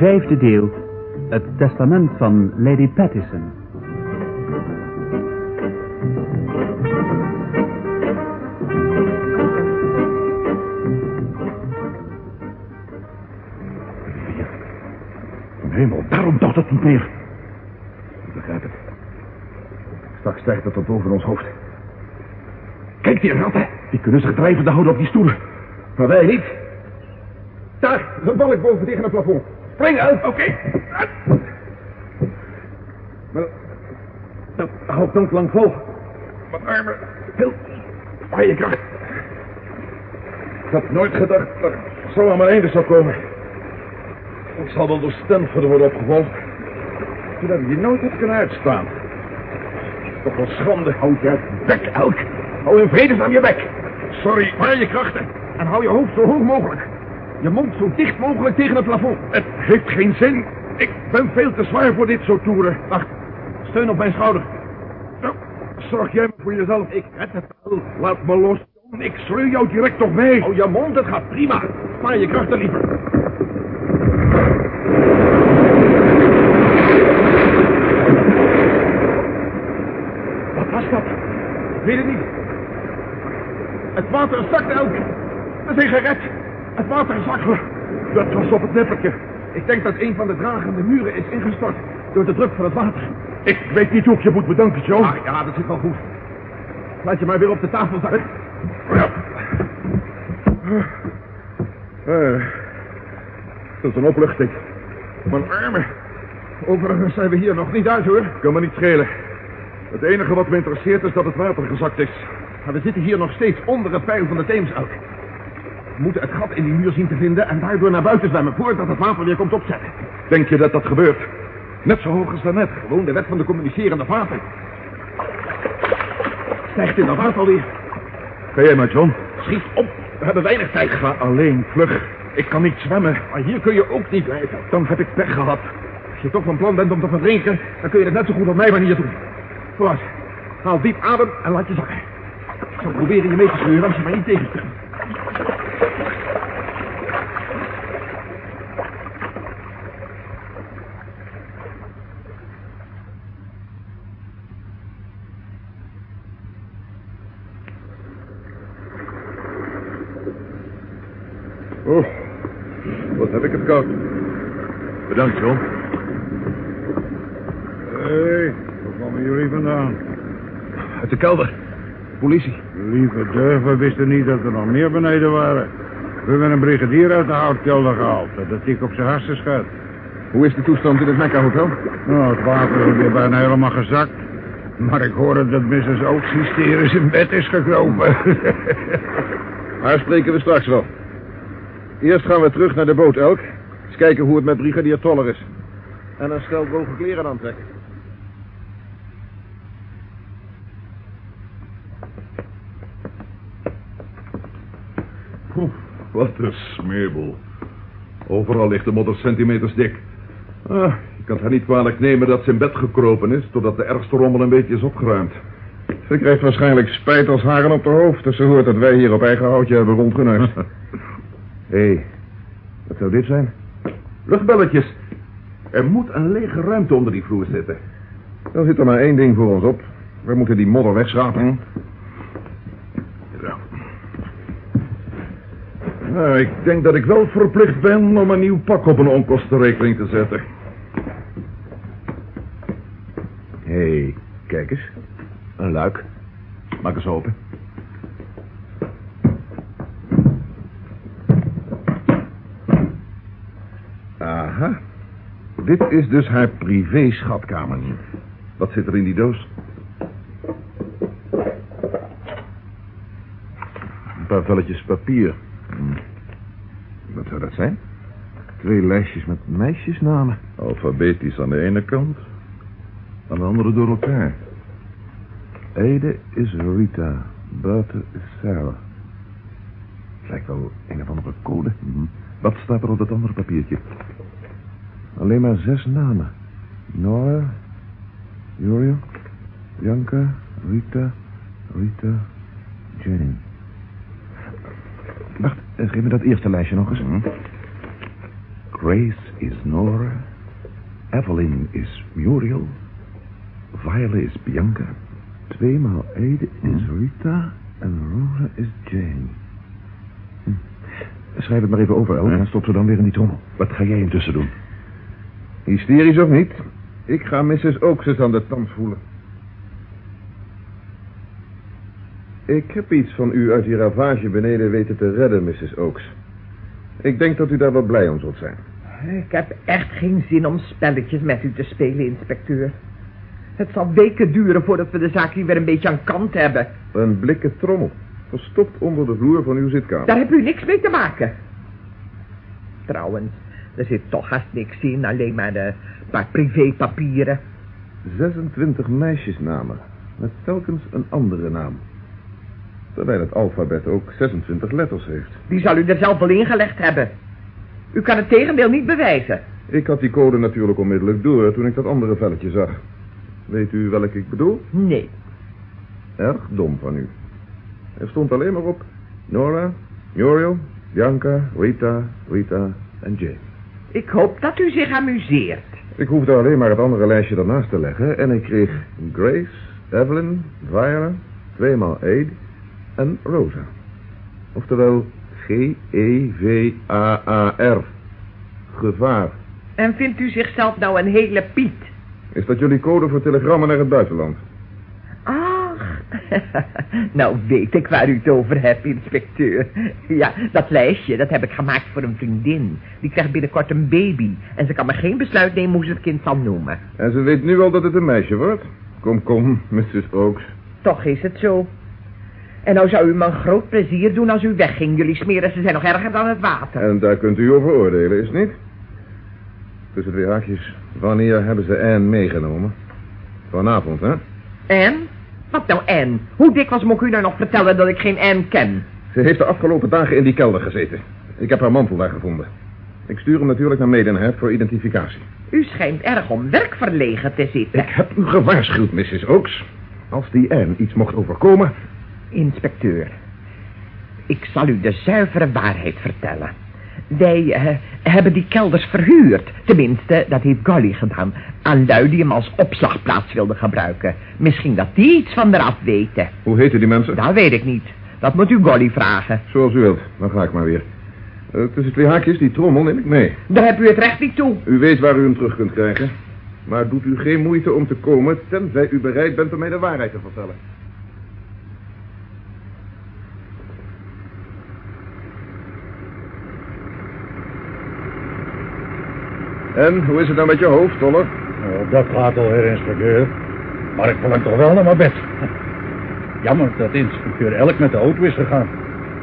Vijfde deel. Het testament van Lady Pattison. Hemel, daarom dacht het niet meer. Ik begrijp het. Straks stijgt het tot boven ons hoofd. Kijk, die ratten. Die kunnen zich drijvende houden op die stoelen. Maar wij niet. Daar, een balk boven tegen het plafond. Spring uit. Oké. Maar dat houdt nog lang vol. Mijn armen. Heel vrije kracht. Ik had nooit gedacht dat het zo aan mijn einde zou komen. Ik zal wel door Stanford worden opgevolgd. Zodat ik die nooit heb kunnen uitstaan. Toch wel schande. Houd je bek, Elk. Hou in vredesnaam je bek. Sorry, maar je krachten. En hou je hoofd zo hoog mogelijk. Je mond zo dicht mogelijk tegen het plafond. Het heeft geen zin. Ik ben veel te zwaar voor dit soort toeren. Wacht, steun op mijn schouder. Nou, zorg jij maar voor jezelf. Ik red het wel. Laat me los. Ik sleur jou direct toch mee. Hou je mond, het gaat prima. Spaar je krachten liever. Wat was dat? Ik weet het niet. Het water zakte elk. We zijn gered. Het water zakte. Dat was op het nippertje. Ik denk dat een van de dragende muren is ingestort door de druk van het water. Ik weet niet hoe ik je moet bedanken, Joe. Ah, ja, dat zit wel goed. Laat je maar weer op de tafel zakken. Ja. Eh, dat is een opluchting. Mijn armen. Overigens zijn we hier nog niet uit, hoor. Kan me niet schelen. Het enige wat me interesseert is dat het water gezakt is. Maar we zitten hier nog steeds onder het pijl van de Theems uit. We moeten het gat in die muur zien te vinden en daardoor naar buiten zwemmen voordat het water weer komt opzetten. Denk je dat dat gebeurt? Net zo hoog als daarnet. Gewoon de wet van de communicerende vaten. Stijgt inderdaad alweer. Ga jij maar, John. Schiet op. We hebben weinig tijd. Ga alleen, vlug. Ik kan niet zwemmen. Maar hier kun je ook niet blijven. Dan heb ik pech gehad. Als je toch van plan bent om te verdrinken, dan kun je het net zo goed op mijn manier doen. Vooruit. Haal diep adem en laat je zakken. Ik zal proberen je mee te sleuren als je mij niet tegenstemt. Oh, wat heb ik het koud. Bedankt, John. Hé, waar komen jullie vandaan? Uit de kelder. Politie. Lieve durf, we wisten niet dat er nog meer beneden waren. We hebben een brigadier uit de houtkelder gehaald. Dat ik op zijn harsen schat. Hoe is de toestand in het Mecca Hotel? Nou, het water is weer bijna helemaal gezakt. Maar ik hoorde dat Mrs. Oaks hysterisch in bed is gekropen. Haar spreken we straks wel. Eerst gaan we terug naar de boot, Elk. Eens kijken hoe het met brigadier Toller is. En een stel droge kleren aantrekken. Wat een smeerbol. Overal ligt de modder centimeters dik. Ah, je kan haar niet kwalijk nemen dat ze in bed gekropen is... totdat de ergste rommel een beetje is opgeruimd. Ze krijgt waarschijnlijk spijt als haren op de hoofd... dus ze hoort dat wij hier op eigen houtje hebben rondgeneust. Hé, hey, wat zou dit zijn? Luchtbelletjes. Er moet een lege ruimte onder die vloer zitten. Dan zit er maar één ding voor ons op. We moeten die modder wegschrapen. Zo. Nou, ik denk dat ik wel verplicht ben om een nieuw pak op een onkostenrekening te zetten. Hé, hey, kijk eens. Een luik. Maak eens open. Aha. Dit is dus haar privé-schatkamer. Wat zit er in die doos? Een paar velletjes papier. Zou dat zijn? Twee lijstjes met meisjesnamen. Alfabetisch aan de ene kant, aan de andere door elkaar. Ede is Rita, Berthe is Sarah. Het lijkt wel een of andere code. Hm. Wat staat er op dat andere papiertje? Alleen maar zes namen. Nora, Uriel, Bianca, Rita, Rita, Jane. Wacht, eh, geef me dat eerste lijstje nog eens. Hm. Grace is Nora. Evelyn is Muriel. Violet is Bianca. Tweemaal Ede is Rita. En Rosa is Jane. Hm. Schrijf het maar even over, El. En stop ze dan weer in die trommel. Wat ga jij intussen doen? Hysterisch of niet? Ik ga Mrs. Oaks eens aan de tand voelen. Ik heb iets van u uit die ravage beneden weten te redden, Mrs. Oaks. Ik denk dat u daar wel blij om zult zijn. Ik heb echt geen zin om spelletjes met u te spelen, inspecteur. Het zal weken duren voordat we de zaak hier weer een beetje aan kant hebben. Een blikken trommel, verstopt onder de vloer van uw zitkamer. Daar hebt u niks mee te maken. Trouwens, er zit toch haast niks in, alleen maar een paar privépapieren. 26 meisjesnamen, met telkens een andere naam. Terwijl het alfabet ook 26 letters heeft. Die zal u er zelf wel ingelegd hebben. U kan het tegendeel niet bewijzen. Ik had die code natuurlijk onmiddellijk door toen ik dat andere velletje zag. Weet u welk ik bedoel? Nee. Erg dom van u. Er stond alleen maar op Nora, Muriel, Bianca, Rita, Rita en Jane. Ik hoop dat u zich amuseert. Ik hoefde alleen maar het andere lijstje ernaast te leggen en ik kreeg Grace, Evelyn, Viola, tweemaal Aid en Rosa. Oftewel E G-E-V-A-A-R. Gevaar. En vindt u zichzelf nou een hele Piet? Is dat jullie code voor telegrammen naar het buitenland? Ach, nou weet ik waar u het over hebt, inspecteur. Ja, dat lijstje, dat heb ik gemaakt voor een vriendin. Die krijgt binnenkort een baby. En ze kan maar geen besluit nemen hoe ze het kind zal noemen. En ze weet nu al dat het een meisje wordt? Kom, kom, Mrs. Oaks. Toch is het zo. En nou zou u me een groot plezier doen als u wegging. Jullie smeren, ze zijn nog erger dan het water. En daar kunt u over oordelen, is het niet? Tussen twee haakjes, wanneer hebben ze Anne meegenomen? Vanavond, hè? En? Wat nou en? Hoe dikwijls ik u nou nog vertellen dat ik geen Anne ken? Ze heeft de afgelopen dagen in die kelder gezeten. Ik heb haar mantel daar gevonden. Ik stuur hem natuurlijk naar Maidenhead voor identificatie. U schijnt erg om werkverlegen te zitten. Ik heb u gewaarschuwd, Mrs. Oaks. Als die Anne iets mocht overkomen... Inspecteur, ik zal u de zuivere waarheid vertellen. Wij eh, hebben die kelders verhuurd. Tenminste, dat heeft Golly gedaan. Aan lui die hem als opslagplaats wilden gebruiken. Misschien dat die iets van eraf weten. Hoe heten die mensen? Dat weet ik niet. Dat moet u Golly vragen. Zoals u wilt, dan ga ik maar weer. Eh, tussen twee haakjes, die trommel neem ik mee. Daar hebt u het recht niet toe. U weet waar u hem terug kunt krijgen. Maar doet u geen moeite om te komen, tenzij u bereid bent om mij de waarheid te vertellen. En, hoe is het nou met je hoofd, Toller? Nou, dat gaat al, heer inspecteur. Maar ik verlang toch wel naar mijn bed. Jammer dat inspecteur Elk met de auto is gegaan.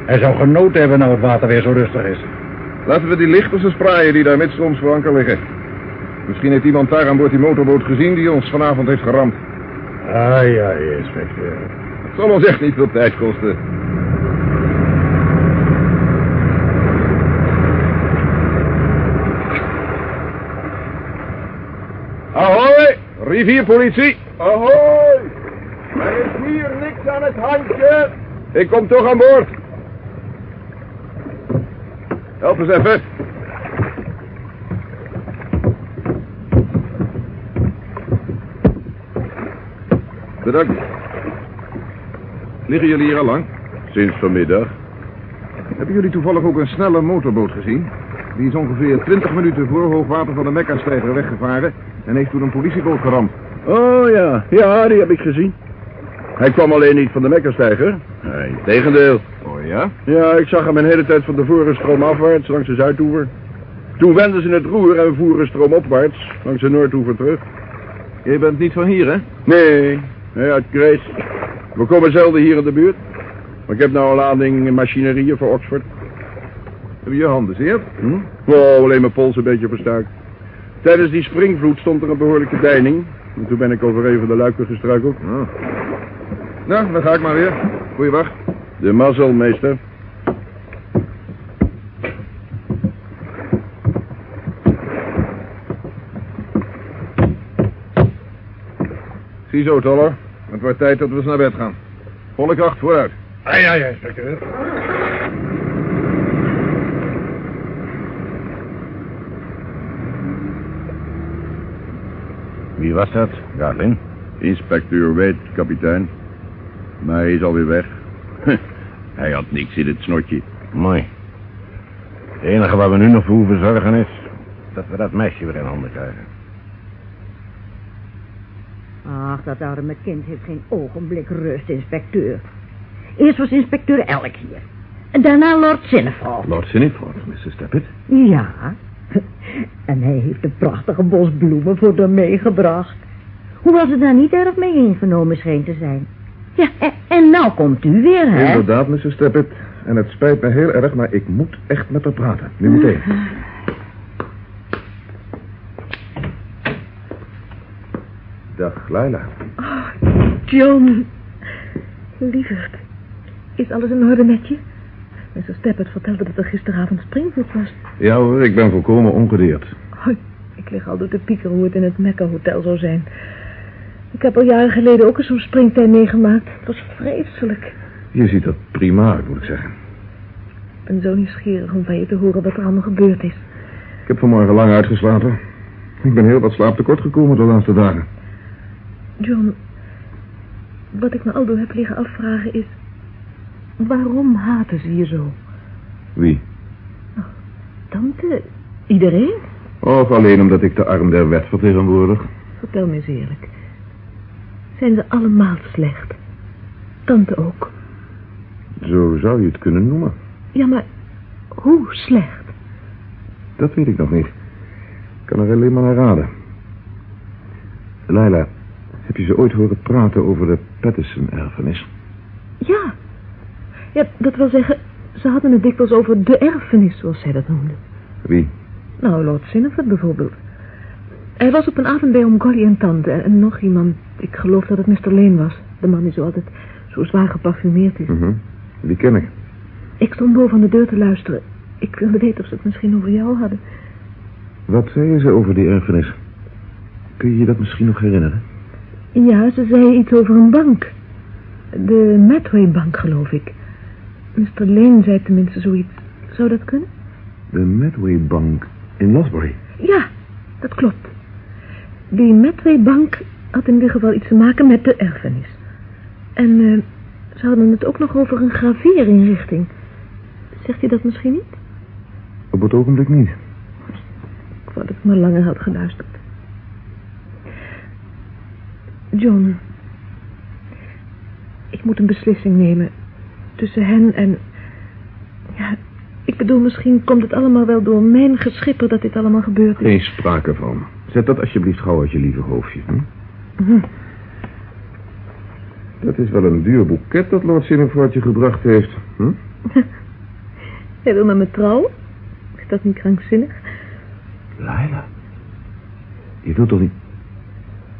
Hij zou genoten hebben nou het water weer zo rustig is. Laten we die lichters eens spraaien die daar midstrooms voor anker liggen. Misschien heeft iemand daar aan boord die motorboot gezien die ons vanavond heeft geramd. Ai, ai, inspecteur. Het zal ons echt niet veel tijd kosten. Ahoy, rivierpolitie. Ahoy. Er is hier niks aan het handje. Ik kom toch aan boord. Help eens even. Bedankt. Liggen jullie hier al lang? Sinds vanmiddag. Hebben jullie toevallig ook een snelle motorboot gezien? Die is ongeveer 20 minuten voor hoogwater van de Mekka-stijger weggevaren en heeft toen een politieboot geramd. Oh ja, ja, die heb ik gezien. Hij kwam alleen niet van de Mekkerstijger. Nee, tegendeel. Oh ja? Ja, ik zag hem een hele tijd van tevoren stroomafwaarts langs de Zuidoever. Toen wenden ze het roer en voeren stroomopwaarts langs de Noordoever terug. Je bent niet van hier, hè? Nee, nee uit Grace. We komen zelden hier in de buurt. Maar ik heb nou een lading machinerieën voor Oxford. Heb je je handen zeer? Hm? Oh, alleen mijn pols een beetje verstuikt. Tijdens die springvloed stond er een behoorlijke deining. En toen ben ik over even de luiken gestruikeld. Oh. Nou, dan ga ik maar weer. Goeie wacht. De mazzel, meester. Ziezo, Toller. Het wordt tijd dat we eens naar bed gaan. Volle kracht vooruit. Ai, ai, ai, inspecteur. Wie was dat, Garlin? Inspecteur Wade, kapitein. Maar hij is alweer weg. hij had niks in het snotje. Mooi. Het enige waar we nu nog voor hoeven zorgen is... dat we dat meisje weer in handen krijgen. Ach, dat arme kind heeft geen ogenblik rust, inspecteur. Eerst was inspecteur Elk hier. En daarna Lord Sinneford. Lord Siniford, Mrs. Stappet. Ja. En hij heeft een prachtige bos bloemen voor haar meegebracht. Hoewel ze daar niet erg mee ingenomen scheen te zijn. Ja, en, en nou komt u weer, hè? Inderdaad, Mrs. Stappet. En het spijt me heel erg, maar ik moet echt met haar praten. Nu meteen. Dag, Laila. John. Lieverd. Is alles in orde met je? Mr. Steppert vertelde dat er gisteravond springvloed was. Ja hoor, ik ben volkomen ongedeerd. Oh, ik lig al door te piekeren hoe het in het Mecca Hotel zou zijn. Ik heb al jaren geleden ook eens zo'n springtij meegemaakt. Het was vreselijk. Je ziet dat prima uit, moet ik zeggen. Ik ben zo nieuwsgierig om van je te horen wat er allemaal gebeurd is. Ik heb vanmorgen lang uitgeslapen. Ik ben heel wat slaap tekort gekomen de laatste dagen. John, wat ik me al door heb liggen afvragen is... Waarom haten ze je zo? Wie? Tante? Iedereen? Of alleen omdat ik de arm der wet vertegenwoordig? Vertel me eens eerlijk. Zijn ze allemaal slecht? Tante ook. Zo zou je het kunnen noemen. Ja, maar hoe slecht? Dat weet ik nog niet. Ik kan er alleen maar naar raden. Leila, heb je ze ooit horen praten over de Pattison-erfenis? Ja. Ja, dat wil zeggen, ze hadden het dikwijls over de erfenis, zoals zij dat noemden. Wie? Nou, Lord Sinneford bijvoorbeeld. Hij was op een avond bij oom Golly en tante en, nog iemand. Ik geloof dat het Mr. Lane was. De man die zo altijd zo zwaar geparfumeerd is. Mhm. Die ken ik. Ik stond boven aan de deur te luisteren. Ik wilde weten of ze het misschien over jou hadden. Wat zeiden ze over die erfenis? Kun je je dat misschien nog herinneren? Ja, ze zei iets over een bank. De Medway Bank, geloof ik. Mr. Lane zei tenminste zoiets. Zou dat kunnen? De Medway Bank in Losbury. Ja, dat klopt. Die Medway Bank had in ieder geval iets te maken met de erfenis. En eh, ze hadden het ook nog over een graveerinrichting. Zegt u dat misschien niet? Op het ogenblik niet. Ik wou dat ik maar langer had geluisterd. John. Ik moet een beslissing nemen. Tussen hen en... Ja, ik bedoel, misschien komt het allemaal wel door mijn geschipper dat dit allemaal gebeurd is. Geen sprake van. Zet dat alsjeblieft gauw uit je lieve hoofdje. Hm? Mhm. Dat is wel een duur boeket dat Lord Sinneford je gebracht heeft. Hm? Jij wil met me trouwen? Is dat niet krankzinnig? Laila. Je doet toch niet...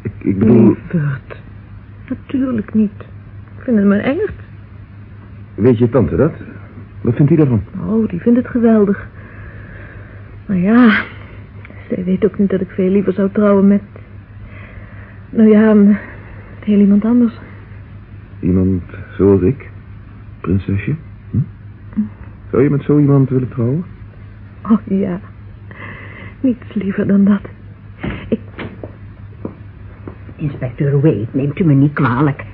Ik, ik bedoel... Natuurlijk niet. Ik vind het mijn engst. Weet je tante dat? Wat vindt hij daarvan? Oh, die vindt het geweldig. Maar ja, zij weet ook niet dat ik veel liever zou trouwen met... Nou ja, met heel iemand anders. Iemand zoals ik? Prinsesje? Hm? Zou je met zo iemand willen trouwen? Oh ja, niets liever dan dat. Ik, Inspecteur Wade, neemt u me niet kwalijk.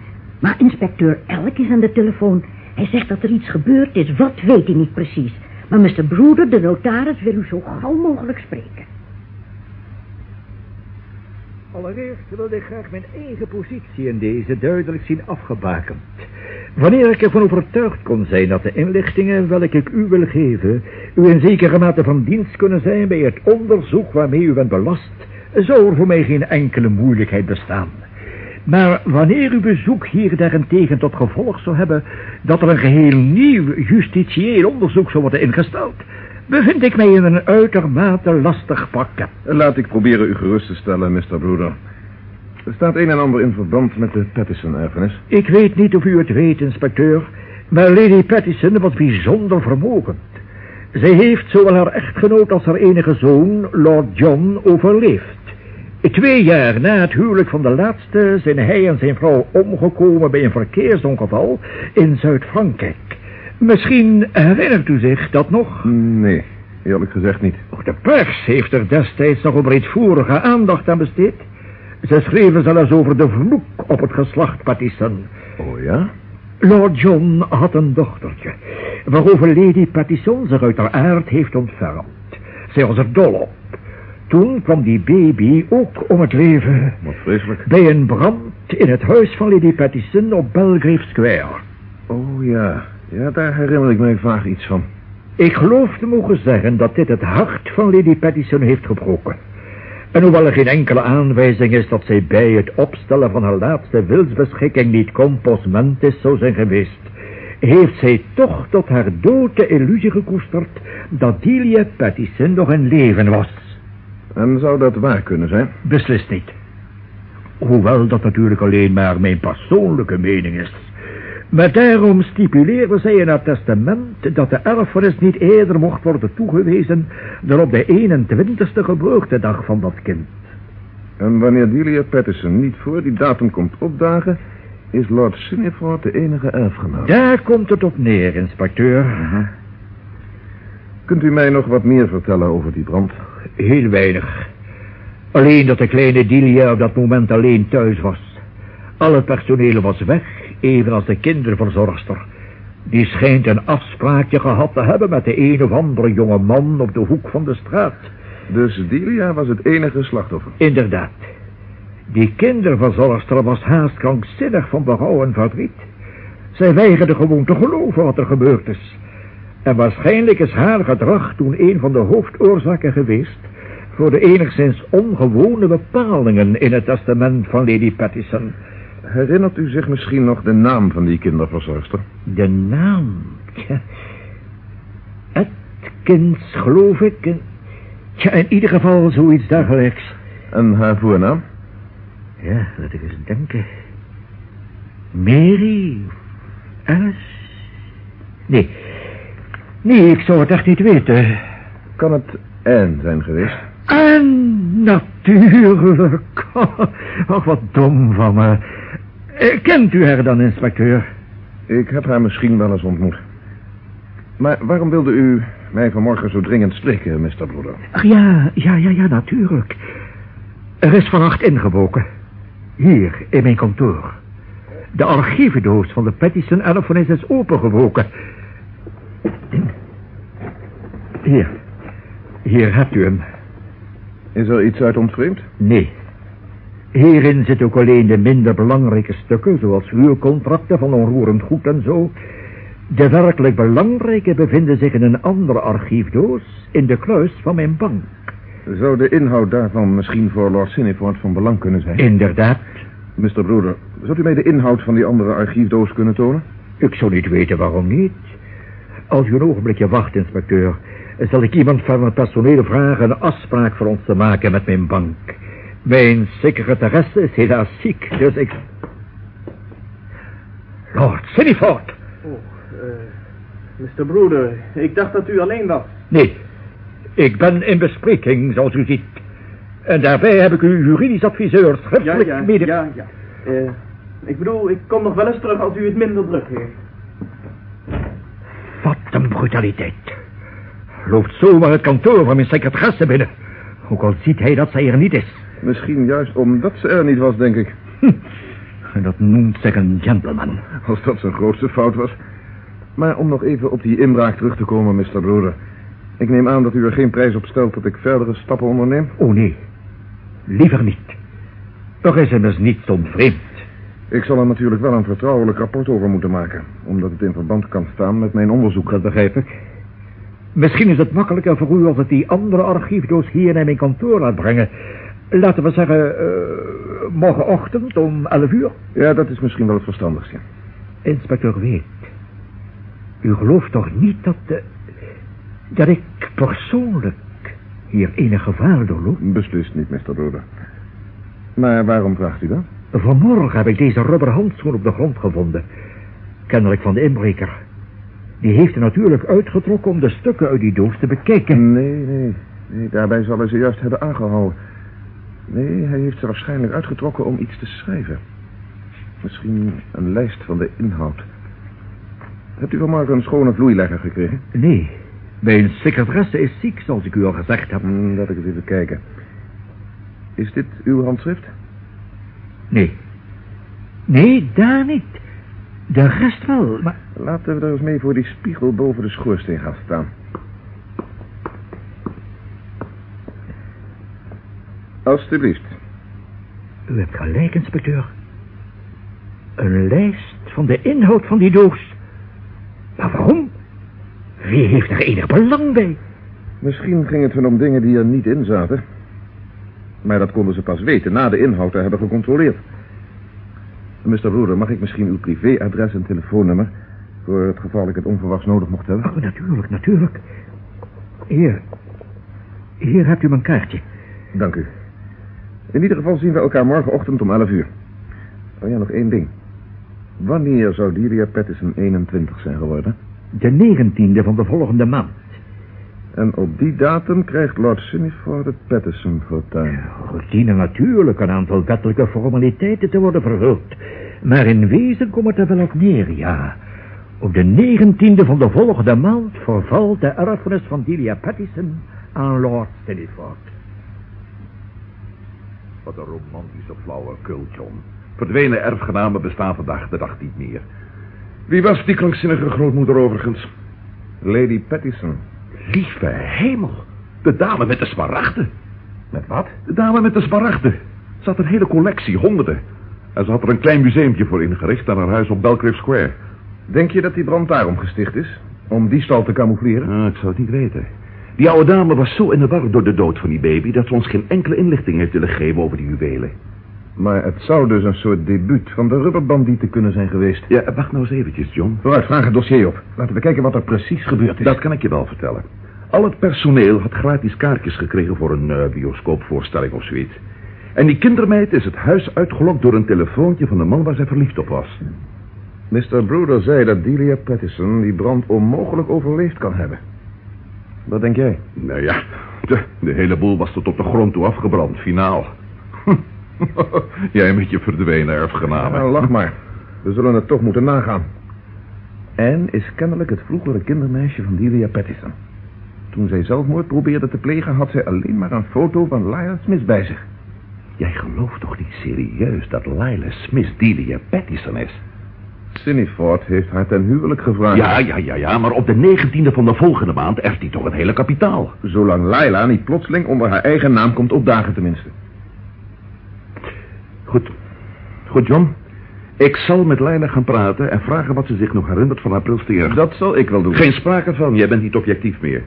Maar inspecteur Elk is aan de telefoon. Hij zegt dat er iets gebeurd is. Wat weet hij niet precies. Maar Mr. Broeder, de notaris, wil u zo gauw mogelijk spreken. Allereerst wilde ik graag mijn eigen positie in deze duidelijk zien afgebakend. Wanneer ik ervan overtuigd kon zijn dat de inlichtingen welke ik u wil geven... u in zekere mate van dienst kunnen zijn bij het onderzoek waarmee u bent belast... zou er voor mij geen enkele moeilijkheid bestaan. Maar wanneer uw bezoek hier daarentegen tot gevolg zou hebben... dat er een geheel nieuw justitieel onderzoek zou worden ingesteld... bevind ik mij in een uitermate lastig pakket. Laat ik proberen u gerust te stellen, Mr. Broeder. Er staat een en ander in verband met de Pattison-erfenis. Ik weet niet of u het weet, inspecteur... maar Lady Pattison was bijzonder vermogend. Zij heeft zowel haar echtgenoot als haar enige zoon, Lord John, overleefd. Twee jaar na het huwelijk van de laatste zijn hij en zijn vrouw omgekomen bij een verkeersongeval in Zuid-Frankrijk. Misschien herinnert u zich dat nog? Nee, eerlijk gezegd niet. De pers heeft er destijds nog een breedvoerige aandacht aan besteed. Ze schreven zelfs over de vloek op het geslacht Pattison. Oh ja? Lord John had een dochtertje, waarover Lady Pattison zich uiteraard heeft ontfermd. Zij was er dol op. Toen kwam die baby ook om het leven Wat vreselijk. bij een brand in het huis van Lady Pattison op Belgrave Square. Oh ja. Ja, daar herinner ik mij vaag iets van. Ik geloof te mogen zeggen dat dit het hart van Lady Pattison heeft gebroken. En hoewel er geen enkele aanwijzing is dat zij bij het opstellen van haar laatste wilsbeschikking niet composmentis zou zijn geweest, heeft zij toch tot haar dood de illusie gekoesterd dat Delia Pattison nog in leven was. En zou dat waar kunnen zijn? Beslist niet. Hoewel dat natuurlijk alleen maar mijn persoonlijke mening is. Maar daarom stipuleerde zij in haar testament dat de erfenis niet eerder mocht worden toegewezen dan op de 21ste geboortedag van dat kind. En wanneer Delia Pattison niet voor die datum komt opdagen... is Lord Siniford de enige erfgenaam. Daar komt het op neer, inspecteur. Kunt u mij nog wat meer vertellen over die brand? Heel weinig. Alleen dat de kleine Delia op dat moment alleen thuis was. Alle personeel was weg, evenals de kinderverzorgster. Die schijnt een afspraakje gehad te hebben met de een of andere jonge man op de hoek van de straat. Dus Delia was het enige slachtoffer. Inderdaad. Die kinderverzorgster was haast krankzinnig van berouw en verdriet. Zij weigerde gewoon te geloven wat er gebeurd is. En waarschijnlijk is haar gedrag toen een van de hoofdoorzaken geweest... voor de enigszins ongewone bepalingen in het testament van Lady Pattison. Herinnert u zich misschien nog de naam van die kinderverzorgster? De naam? Tja. Atkins, geloof ik. Tja, in ieder geval zoiets dergelijks. En haar voornaam? Ja, laat ik eens denken. Mary? Alice? Nee. Nee, ik zou het echt niet weten. Kan het Anne zijn geweest? En natuurlijk. Ach, wat dom van me. Eh, Kent u haar dan, inspecteur? Ik heb haar misschien wel eens ontmoet. Maar waarom wilde u mij vanmorgen zo dringend spreken, Mr. Broeder? Ach ja, ja, ja, ja, natuurlijk. Er is vannacht ingebroken. Hier, in mijn kantoor. De archievendoos van de Pattison erfenis is opengebroken. Hier. Hier hebt u hem. Is er iets uit ontvreemd? Nee. Hierin zitten ook alleen de minder belangrijke stukken, zoals huurcontracten van onroerend goed en zo. De werkelijk belangrijke bevinden zich in een andere archiefdoos in de kluis van mijn bank. Zou de inhoud daarvan misschien voor Lord Siniford van belang kunnen zijn? Inderdaad. Mr. Broeder, zou u mij de inhoud van die andere archiefdoos kunnen tonen? Ik zou niet weten waarom niet. Als u een ogenblikje wacht, inspecteur, zal ik iemand van mijn personeel vragen een afspraak voor ons te maken met mijn bank. Mijn secretaresse is helaas ziek, dus ik... Lord Siniford! Mr. Broeder, ik dacht dat u alleen was. Nee, ik ben in bespreking, zoals u ziet. En daarbij heb ik uw juridisch adviseur Ja, schriftelijk ja, mede... ja, ja. Eh, ik bedoel, ik kom nog wel eens terug als u het minder druk heeft. Wat een brutaliteit. Loopt zomaar het kantoor van mijn secretaresse binnen. Ook al ziet hij dat zij er niet is. Misschien juist omdat ze er niet was, denk ik. En dat noemt zich een gentleman. Als dat zijn grootste fout was. Maar om nog even op die inbraak terug te komen, Mr. Broeder. Ik neem aan dat u er geen prijs op stelt dat ik verdere stappen onderneem. Oh nee, liever niet. Er is immers niets onvreemd. Ik zal er natuurlijk wel een vertrouwelijk rapport over moeten maken. Omdat het in verband kan staan met mijn onderzoek. Dat begrijp ik. Misschien is het makkelijker voor u als ik die andere archiefdoos hier naar mijn kantoor laat brengen. Laten we zeggen, eh, morgenochtend om 11 uur. Ja, dat is misschien wel het verstandigste. Inspecteur weet. U gelooft toch niet dat, de, dat ik persoonlijk hier enig gevaar doorloop? Beslist niet, Mr. Broeder. Maar waarom vraagt u dat? Vanmorgen heb ik deze rubber handschoen op de grond gevonden. Kennelijk van de inbreker. Die heeft er natuurlijk uitgetrokken om de stukken uit die doos te bekijken. Nee, nee. nee daarbij zal hij ze juist hebben aangehouden. Nee, hij heeft ze waarschijnlijk uitgetrokken om iets te schrijven. Misschien een lijst van de inhoud. Hebt u vanmorgen een schone vloeilegger gekregen? Nee, mijn secretaresse is ziek, zoals ik u al gezegd heb. Hmm, laat ik eens even kijken. Is dit uw handschrift? Nee. Nee, daar niet. De rest wel, maar... Laten we er eens mee voor die spiegel boven de schoorsteen gaan staan. Alsjeblieft. U hebt gelijk, inspecteur. Een lijst van de inhoud van die doos. Maar waarom? Wie heeft er enig belang bij? Misschien ging het hun om dingen die er niet in zaten. Maar dat konden ze pas weten na de inhoud te hebben gecontroleerd. Mr. Broeder, mag ik misschien uw privéadres en telefoonnummer... voor het geval ik het onverwachts nodig mocht hebben? Oh, natuurlijk, natuurlijk. Hier. Hier hebt u mijn kaartje. Dank u. In ieder geval zien we elkaar morgenochtend om 11 uur. Oh ja, nog één ding. Wanneer zou Delia Pattison 21 zijn geworden? De negentiende van de volgende maand. En op die datum krijgt Lord Siniford het Pattison fortuin. Routine natuurlijk een aantal wettelijke formaliteiten te worden vervuld. Maar in wezen komt het er wel op neer, ja. Op de negentiende van de volgende maand vervalt de erfenis van Delia Pattison aan Lord Siniford. Wat een romantische flauwekul, John. Verdwenen erfgenamen bestaan vandaag de dag niet meer. Wie was die krankzinnige grootmoeder overigens? Lady Pattison. Lieve hemel. De dame met de smaragden. Met wat? De dame met de smaragden. Ze had een hele collectie, honderden. En ze had er een klein museumpje voor ingericht aan haar huis op Belgrave Square. Denk je dat die brand daarom gesticht is? Om die stal te camoufleren? Ah, ik zou het niet weten. Die oude dame was zo in de war door de dood van die baby... dat ze ons geen enkele inlichting heeft willen geven over die juwelen. Maar het zou dus een soort debuut van de rubberbandieten kunnen zijn geweest. Ja, wacht nou eens eventjes, John. Vooruit, vraag het dossier op. Laten we kijken wat er precies gebeurd is. Dat kan ik je wel vertellen. Al het personeel had gratis kaartjes gekregen voor een uh, bioscoopvoorstelling of zoiets. En die kindermeid is het huis uitgelokt door een telefoontje van de man waar zij verliefd op was. Mr. Bruder zei dat Delia Pattison die brand onmogelijk overleefd kan hebben. Wat denk jij? Nou ja, de, de hele boel was tot op de grond toe afgebrand, finaal. Jij met je verdwenen erfgenamen. Ja, lach maar. We zullen het toch moeten nagaan. Anne is kennelijk het vroegere kindermeisje van Delia Pattison. Toen zij zelfmoord probeerde te plegen... had zij alleen maar een foto van Lila Smith bij zich. Jij gelooft toch niet serieus dat Lila Smith Delia Pattison is? Siniford heeft haar ten huwelijk gevraagd. Ja, ja, ja, ja, maar op de negentiende van de volgende maand erft hij toch het hele kapitaal. Zolang Lila niet plotseling onder haar eigen naam komt opdagen tenminste. Goed. Goed, John. Ik zal met Leila gaan praten en vragen wat ze zich nog herinnert van haar prilste jeugd. Dat zal ik wel doen. Geen sprake van, jij bent niet objectief meer.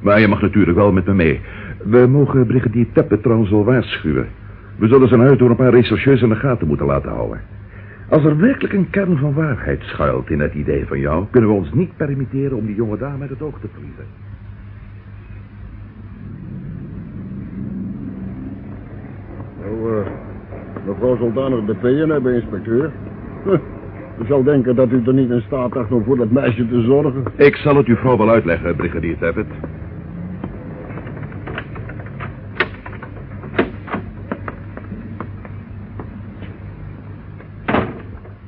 Maar je mag natuurlijk wel met me mee. We mogen brigadier Teppe trouwens wel waarschuwen. We zullen zijn huis door een paar rechercheurs in de gaten moeten laten houden. Als er werkelijk een kern van waarheid schuilt in het idee van jou... kunnen we ons niet permitteren om die jonge dame uit het oog te verliezen. Nou, uh, mevrouw Soldaner de PN hebben, inspecteur. Huh, ik zou denken dat u er niet in staat acht om voor dat meisje te zorgen. Ik zal het uw vrouw wel uitleggen, brigadier Tappet.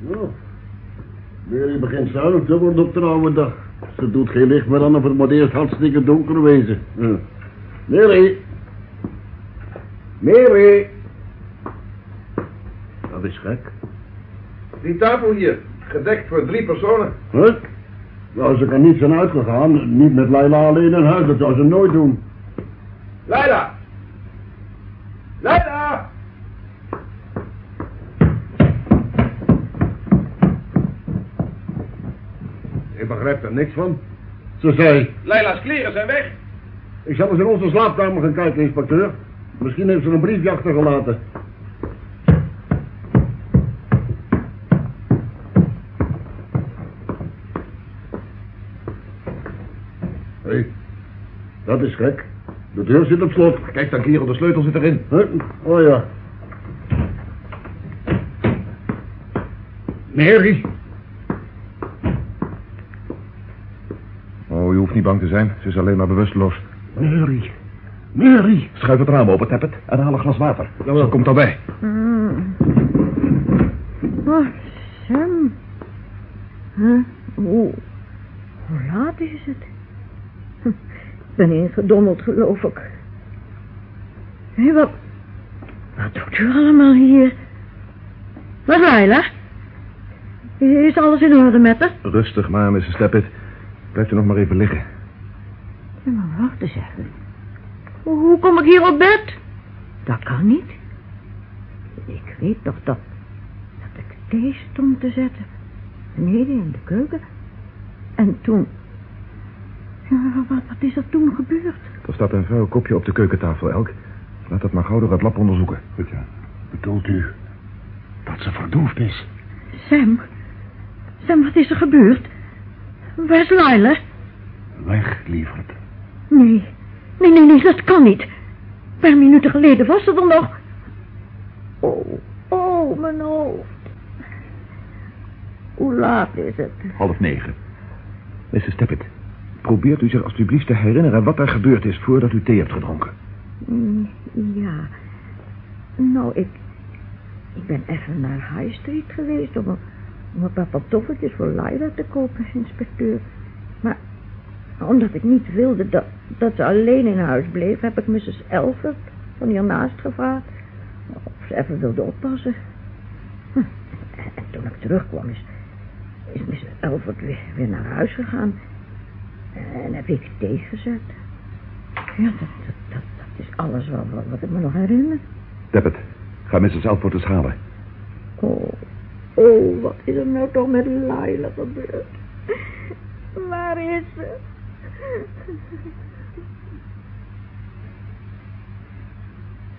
Nou, Mary begint zuinig te worden op de oude dag. Ze doet geen licht meer aan of het moet eerst hartstikke donker wezen. Ja. Mary! Mary! Dat is gek. Die tafel hier, gedekt voor drie personen. Huh? Nou, ze kan niet zijn uitgegaan. Niet met Leila alleen in huis. Dat zou ze nooit doen. Leila! Niks van. Ze zei... Leila's kleren zijn weg. Ik zal eens in onze slaapkamer gaan kijken, inspecteur. Misschien heeft ze een briefje achtergelaten. Hé, hey, dat is gek. De deur zit op slot. Kijk dan, kerel, de sleutel zit erin. Huh? Oh ja. Mary. Oh, je hoeft niet bang te zijn. Ze is alleen maar bewusteloos. Mary. Mary. Schuif het raam open, Tappet, en haal een glas water. Nou, Zo komt erbij. Mm. Oh, Sam. Huh? Hoe, hoe laat is het? Hm, Ik ben ingedommeld, geloof ik. Hé, wat... Wat doet u allemaal hier? Waar is Laila? Is alles in orde met haar? Rustig maar, Mrs. Steppit. Blijf er nog maar even liggen. Ja, maar wacht eens even. Hoe kom ik hier op bed? Dat kan niet. Ik weet toch dat, dat ik thee stond te zetten. Beneden in de keuken. En toen... Ja, wat, wat is er toen gebeurd? Er staat een vuil kopje op de keukentafel, Elk. Laat dat maar gauw door het lab onderzoeken. Goed, ja. Bedoelt u dat ze verdoofd is? Sam? Sam, wat is er gebeurd? Waar is Laila? Weg, lieverd. Nee, nee, nee, nee, dat kan niet. Een paar minuten geleden was ze er nog. Oh, oh, mijn hoofd. Hoe laat is het? Half negen. Mrs. Steppit, probeert u zich alstublieft te herinneren wat er gebeurd is voordat u thee hebt gedronken. Mm, Ja. Nou, ik... Ik ben even naar High Street geweest om, een- om een paar pantoffeltjes voor Lyra te kopen, inspecteur. Maar omdat ik niet wilde dat, dat ze alleen in huis bleef, heb ik Mrs. Elfert van hiernaast gevraagd of ze even wilde oppassen. Hm, En toen ik terugkwam is, is Mrs. Elfert weer, weer naar huis gegaan en heb ik thee gezet. Ja, dat, dat, dat, dat is alles wat, wat, ik me nog herinner. Steppit, ga Mrs. Elford eens halen. Oh, oh, wat is er nou toch met Laila gebeurd? Waar is ze?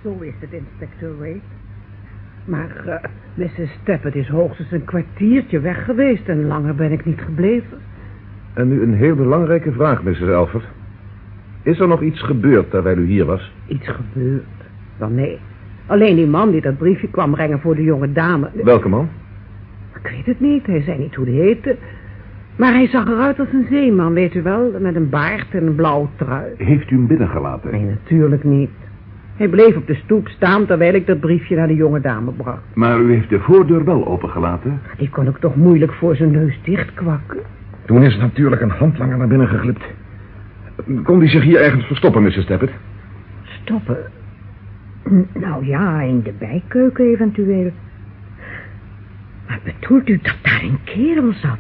Zo is het, inspecteur Wade. Maar eh, Mrs. Steppert is hoogstens een kwartiertje weg geweest en langer ben ik niet gebleven. En nu een heel belangrijke vraag, Mrs. Elford. Is er nog iets gebeurd terwijl u hier was? Iets gebeurd? Wel nee. Alleen die man die dat briefje kwam brengen voor de jonge dame. Welke man? Het niet, hij zei niet hoe die heette. Maar hij zag eruit als een zeeman, weet u wel, met een baard en een blauwe trui. Heeft u hem binnengelaten? Nee, natuurlijk niet. Hij bleef op de stoep staan terwijl ik dat briefje naar de jonge dame bracht. Maar u heeft de voordeur wel opengelaten? Die kon ik toch moeilijk voor zijn neus dichtkwakken. Toen is natuurlijk een handlanger naar binnen geglipt. Kon die zich hier ergens verstoppen, Mrs. Steppit? Stoppen? Nou ja, in de bijkeuken eventueel. Maar bedoelt u dat daar een kerel zat?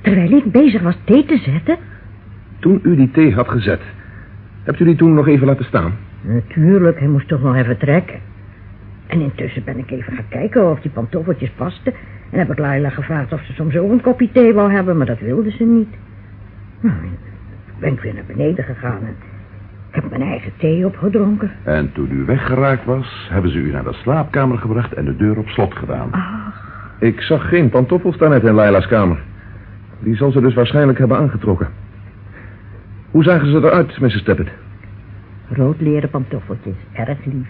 Terwijl ik bezig was thee te zetten? Toen u die thee had gezet, hebt u die toen nog even laten staan? Natuurlijk, hij moest toch nog even trekken. En intussen ben ik even gaan kijken of die pantoffeltjes pasten. En heb ik Laila gevraagd of ze soms ook een kopje thee wou hebben, maar dat wilde ze niet. Nou, ik ben weer naar beneden gegaan en ik heb mijn eigen thee opgedronken. En toen u weggeraakt was, hebben ze u naar de slaapkamer gebracht en de deur op slot gedaan. Ik zag geen pantoffels daarnet in Laila's kamer. Die zal ze dus waarschijnlijk hebben aangetrokken. Hoe zagen ze eruit, Mrs. Steppit? Rood leren pantoffeltjes, erg lief.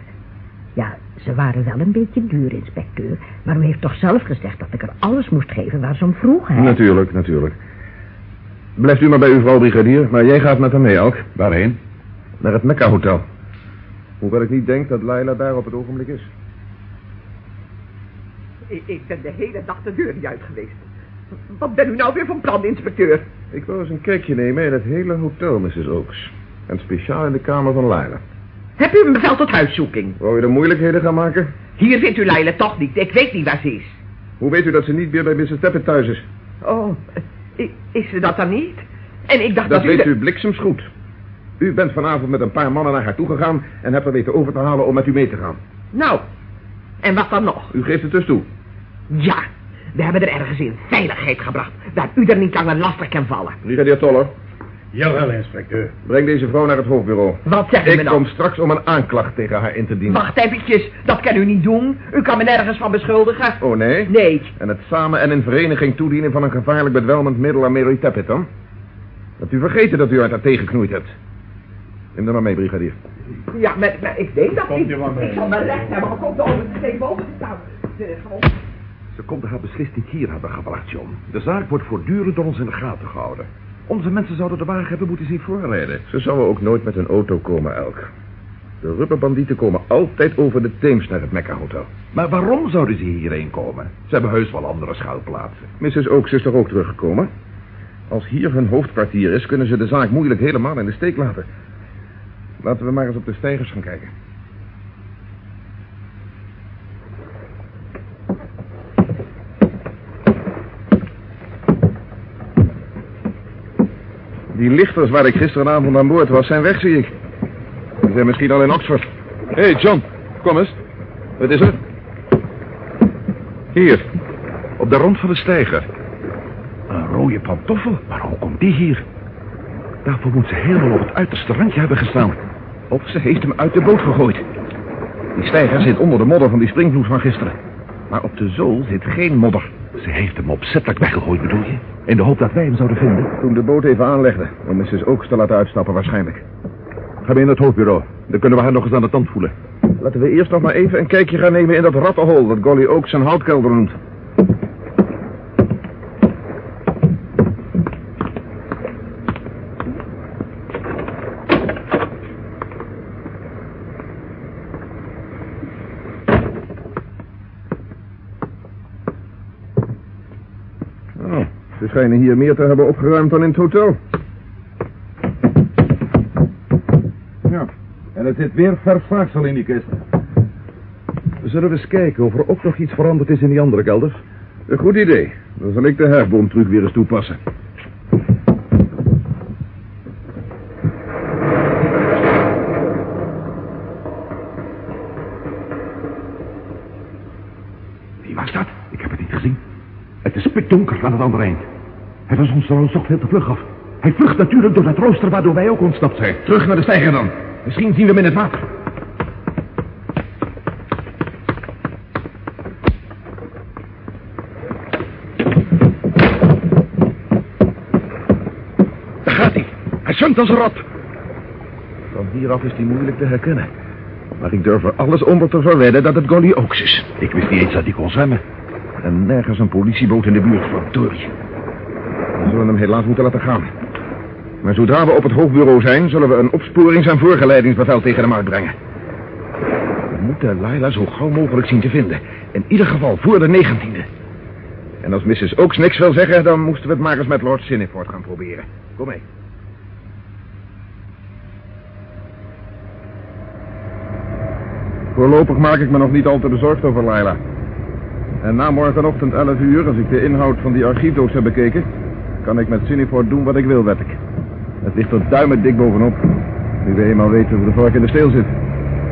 Ja, ze waren wel een beetje duur, inspecteur. Maar u heeft toch zelf gezegd dat ik er alles moest geven waar ze om vroeg, hè? Natuurlijk, natuurlijk. Blijft u maar bij uw vrouw, brigadier, maar jij gaat met haar mee, Elk. Waarheen? Naar het Mecca Hotel. Hoewel ik niet denk dat Laila daar op het ogenblik is. Ik, ik ben de hele dag de deur niet uit geweest. Wat ben u nou weer van plan, inspecteur? Ik wil eens een kijkje nemen in het hele hotel, Mrs. Oaks. En speciaal in de kamer van Laila. Heb u een bevel tot huiszoeking? Wou je er moeilijkheden gaan maken? Hier vindt u Leila toch niet. Ik weet niet waar ze is. Hoe weet u dat ze niet meer bij Mrs. Steppet thuis is? Oh, is ze dat dan niet? En ik dacht dat, Dat weet de- u bliksems goed. U bent vanavond met een paar mannen naar haar toegegaan... en hebt haar weten over te halen om met u mee te gaan. Nou, en wat dan nog? U geeft het dus toe. Ja, we hebben er ergens in veiligheid gebracht... waar u er niet langer lastig kan vallen. Brigadier Toller, Jawel, inspecteur. breng deze vrouw naar het hoofdbureau. Wat zegt u me Ik kom straks om een aanklacht tegen haar in te dienen. Wacht eventjes, dat kan u niet doen. U kan me nergens van beschuldigen. Oh, nee? Nee. En het samen en in vereniging toedienen van een gevaarlijk bedwelmend middel aan Mary Tappet dan? Dat u vergeten dat u uit haar tegengeknoeid hebt. Neem dan maar mee, brigadier. Ja, maar, maar ik weet dat Komt niet. u maar mee. Ik zal mijn recht hebben, maar komt over het geen boven te staan. Zeg, gewoon. Ze konden haar beslist niet hier hebben gebracht, John. De zaak wordt voortdurend door ons in de gaten gehouden. Onze mensen zouden de wagen hebben moeten zien voorrijden. Ze zouden ook nooit met een auto komen, Elk. De rubberbandieten komen altijd over de Theems naar het Mecca Hotel. Maar waarom zouden ze hierheen komen? Ze hebben heus wel andere schuilplaatsen. Mrs. Oaks is toch ook teruggekomen? Als hier hun hoofdkwartier is, kunnen ze de zaak moeilijk helemaal in de steek laten. Laten we maar eens op de stijgers gaan kijken. Die lichters waar ik gisteravond aan boord was, zijn weg, zie ik. Ze zijn misschien al in Oxford. Hé, hey, John, kom eens. Wat is er? Hier, op de rand van de steiger. Een rode pantoffel, maar hoe komt die hier? Daarvoor moet ze helemaal op het uiterste randje hebben gestaan. Of ze heeft hem uit de boot gegooid. Die steiger zit onder de modder van die springvloed van gisteren. Maar op de zool zit geen modder. Ze heeft hem opzettelijk weggegooid, bedoel je? In de hoop dat wij hem zouden vinden? Toen de boot even aanlegde, om Mrs. Oaks te laten uitstappen waarschijnlijk. Ga mee in het hoofdbureau. Dan kunnen we haar nog eens aan de tand voelen. Laten we eerst nog maar even een kijkje gaan nemen in dat rattenhol... dat Golly Oaks een houtkelder noemt. Oh, ze schijnen hier meer te hebben opgeruimd dan in het hotel. Ja, en het zit weer vers vaagsel in die kist. Zullen we eens kijken of er ook nog iets veranderd is in die andere kelders? Een goed idee. Dan zal ik de herboomtruc weer eens toepassen. Wie was dat? Ik heb het niet gezien. Het is pikdonker aan het andere eind. Hij was ons trouwens toch veel te vlug af. Hij vlucht natuurlijk door dat rooster waardoor wij ook ontsnapt zijn. Terug naar de steiger dan. Misschien zien we hem in het water. Daar gaat hij. Hij zwemmt als een rot. Van hieraf is hij moeilijk te herkennen. Maar ik durf er alles onder te verwedden dat het Golly Oaks is. Ik wist niet eens dat hij kon zwemmen. En nergens een politieboot in de buurt, verdorie. We zullen hem helaas moeten laten gaan. Maar zodra we op het hoofdbureau zijn... zullen we een opsporings- en voorgeleidingsbevel tegen hem uitbrengen. We moeten Laila zo gauw mogelijk zien te vinden. In ieder geval voor de negentiende. En als Mrs. Oaks niks wil zeggen... dan moesten we het maar eens met Lord Sinniford gaan proberen. Kom mee. Voorlopig maak ik me nog niet al te bezorgd over Laila. En na morgenochtend 11 uur, als ik de inhoud van die archiefdoos heb bekeken... kan ik met Sinniford doen wat ik wil, wet ik. Het ligt er duimen dik bovenop. Nu we eenmaal weten hoe de vork in de steel zit.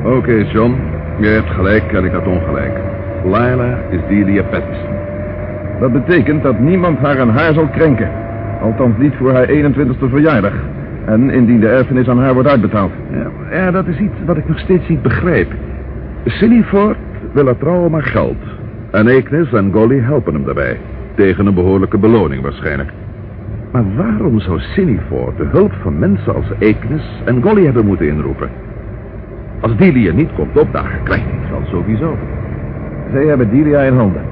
Oké, John. Je hebt gelijk en ik had ongelijk. Lila is Delia Pattison. Dat betekent dat niemand haar aan haar zal krenken. Althans niet voor haar 21ste verjaardag. En indien de erfenis aan haar wordt uitbetaald. Ja, ja, dat is iets wat ik nog steeds niet begrijp. Siniford wil haar trouwen maar geld. En Eknis en Golly helpen hem daarbij. Tegen een behoorlijke beloning waarschijnlijk. Maar waarom zou Siniford de hulp van mensen als Eknis en Golly hebben moeten inroepen? Als Delia niet komt opdagen, krijgt hij het geld sowieso. Zij hebben Delia in handen.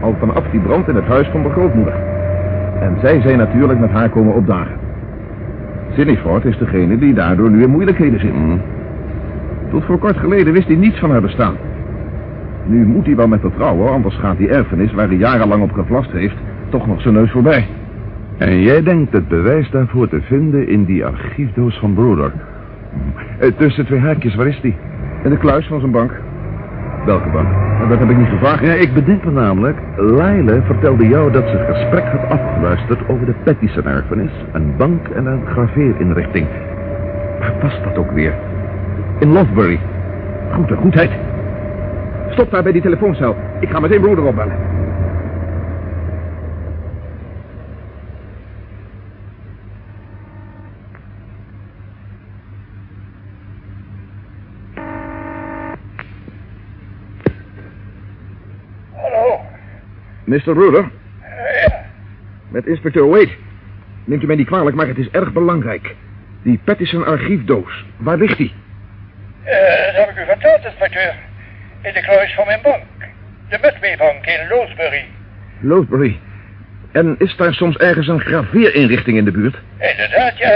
Al vanaf die brand in het huis van de grootmoeder. En zij zijn natuurlijk met haar komen opdagen. Siniford is degene die daardoor nu in moeilijkheden zit. Tot voor kort geleden wist hij niets van haar bestaan. Nu moet hij wel met haar trouwen, anders gaat die erfenis waar hij jarenlang op gevlast heeft, toch nog zijn neus voorbij. En jij denkt het bewijs daarvoor te vinden in die archiefdoos van broeder. Eh, tussen twee haakjes, waar is die? In de kluis van zijn bank. Welke bank? Dat heb ik niet gevraagd. Ja, ik bedenk me namelijk, Leile vertelde jou dat ze het gesprek had afgeluisterd over de Pattison-erfenis, een bank en een graveerinrichting. Waar was dat ook weer? In Lovebury. Goede goedheid. Stop daar bij die telefooncel. Ik ga meteen broeder opbellen. Mr. Ruder, Ja, met inspecteur Wade. Neemt u mij niet kwalijk, maar het is erg belangrijk. Die Pattison archiefdoos, waar ligt die? eh, dat heb ik u verteld, inspecteur. In de kluis van mijn bank. De Medway-bank in Rosebury. Lothbury. En is daar soms ergens een graveerinrichting in de buurt? Inderdaad, ja.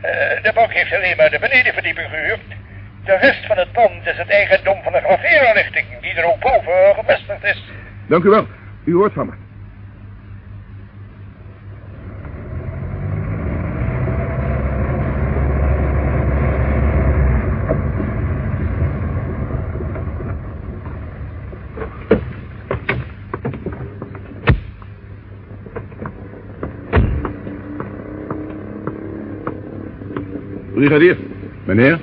Eh, de bank heeft alleen maar de benedenverdieping gehuurd. De rest van het pand is het eigendom van de graveerinrichting, die er ook boven gevestigd is. Dank u wel. U hoort van me. Brigadier. Meneer?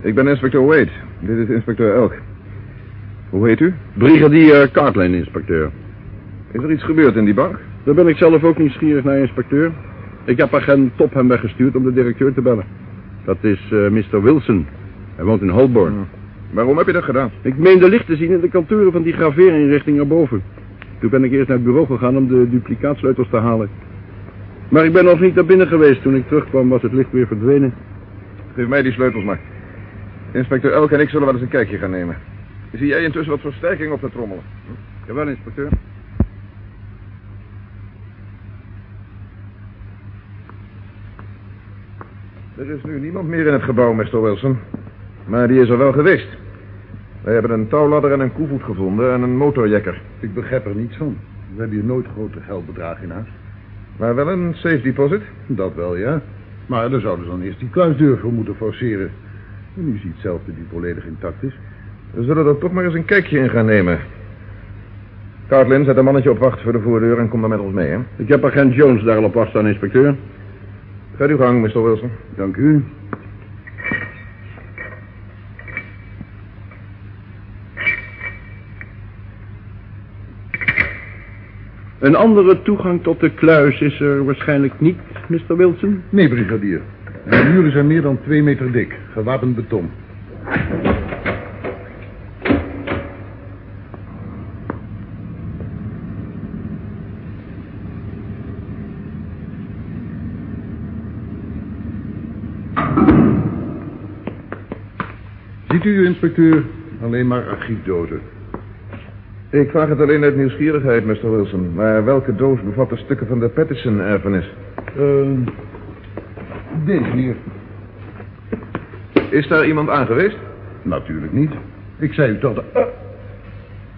Ik ben inspecteur Wade. Dit is inspecteur Elk. Hoe heet u? Brigadier Cartline, inspecteur. Is er iets gebeurd in die bank? Daar ben ik zelf ook nieuwsgierig naar, inspecteur. Ik heb agent Topham weggestuurd om de directeur te bellen. Dat is eh, Mr. Wilson. Hij woont in Holborn. Waarom heb je dat gedaan? Ik meende licht te zien in de kantoren van die graveerinrichting erboven. Toen ben ik eerst naar het bureau gegaan om de duplicaatsleutels te halen. Maar ik ben nog niet naar binnen geweest. Toen ik terugkwam was het licht weer verdwenen. Geef mij die sleutels maar. Inspecteur Elk en ik zullen wel eens een kijkje gaan nemen. Zie jij intussen wat versterking op de trommelen? Jawel, inspecteur. Er is nu niemand meer in het gebouw, Mr. Wilson. Maar die is er wel geweest. Wij hebben een touwladder en een koevoet gevonden en een motorjekker. Ik begrijp er niets van. We hebben hier nooit grote geldbedragen in huis. Maar wel een safe deposit? Dat wel, ja. Maar daar zouden ze dan eerst die kluisdeur voor moeten forceren. En u ziet zelf dat die volledig intact is. We zullen er toch maar eens een kijkje in gaan nemen. Cartlin, zet een mannetje op wacht voor de voordeur en kom dan met ons mee, hè? Ik heb agent Jones daar al op wacht staan, inspecteur. Gaat uw gang, Mr. Wilson. Dank u. Een andere toegang tot de kluis is er waarschijnlijk niet, Mr. Wilson? Nee, brigadier. De muren zijn meer dan twee meter dik. Gewapend beton. U, inspecteur, alleen maar archiefdozen. Ik vraag het alleen uit nieuwsgierigheid, Mr. Wilson. Maar welke doos bevat de stukken van de Pattison-erfenis? Uh, deze hier. Is daar iemand aangeweest? Natuurlijk niet. Ik zei u toch... dat- Ah.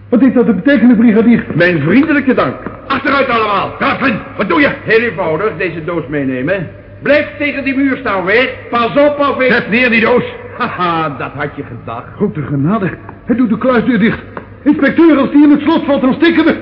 wat heeft dat te betekenen, brigadier? Mijn vriendelijke dank. Achteruit allemaal. Grafen, wat doe je? Heel eenvoudig, deze doos meenemen. Blijf tegen die muur staan, weer. Pas op of ik... Zet neer die doos. Haha, dat had je gedacht. Grote genade. Hij doet de kluisdeur dicht. Inspecteur, als die in het slot valt, dan stikken we.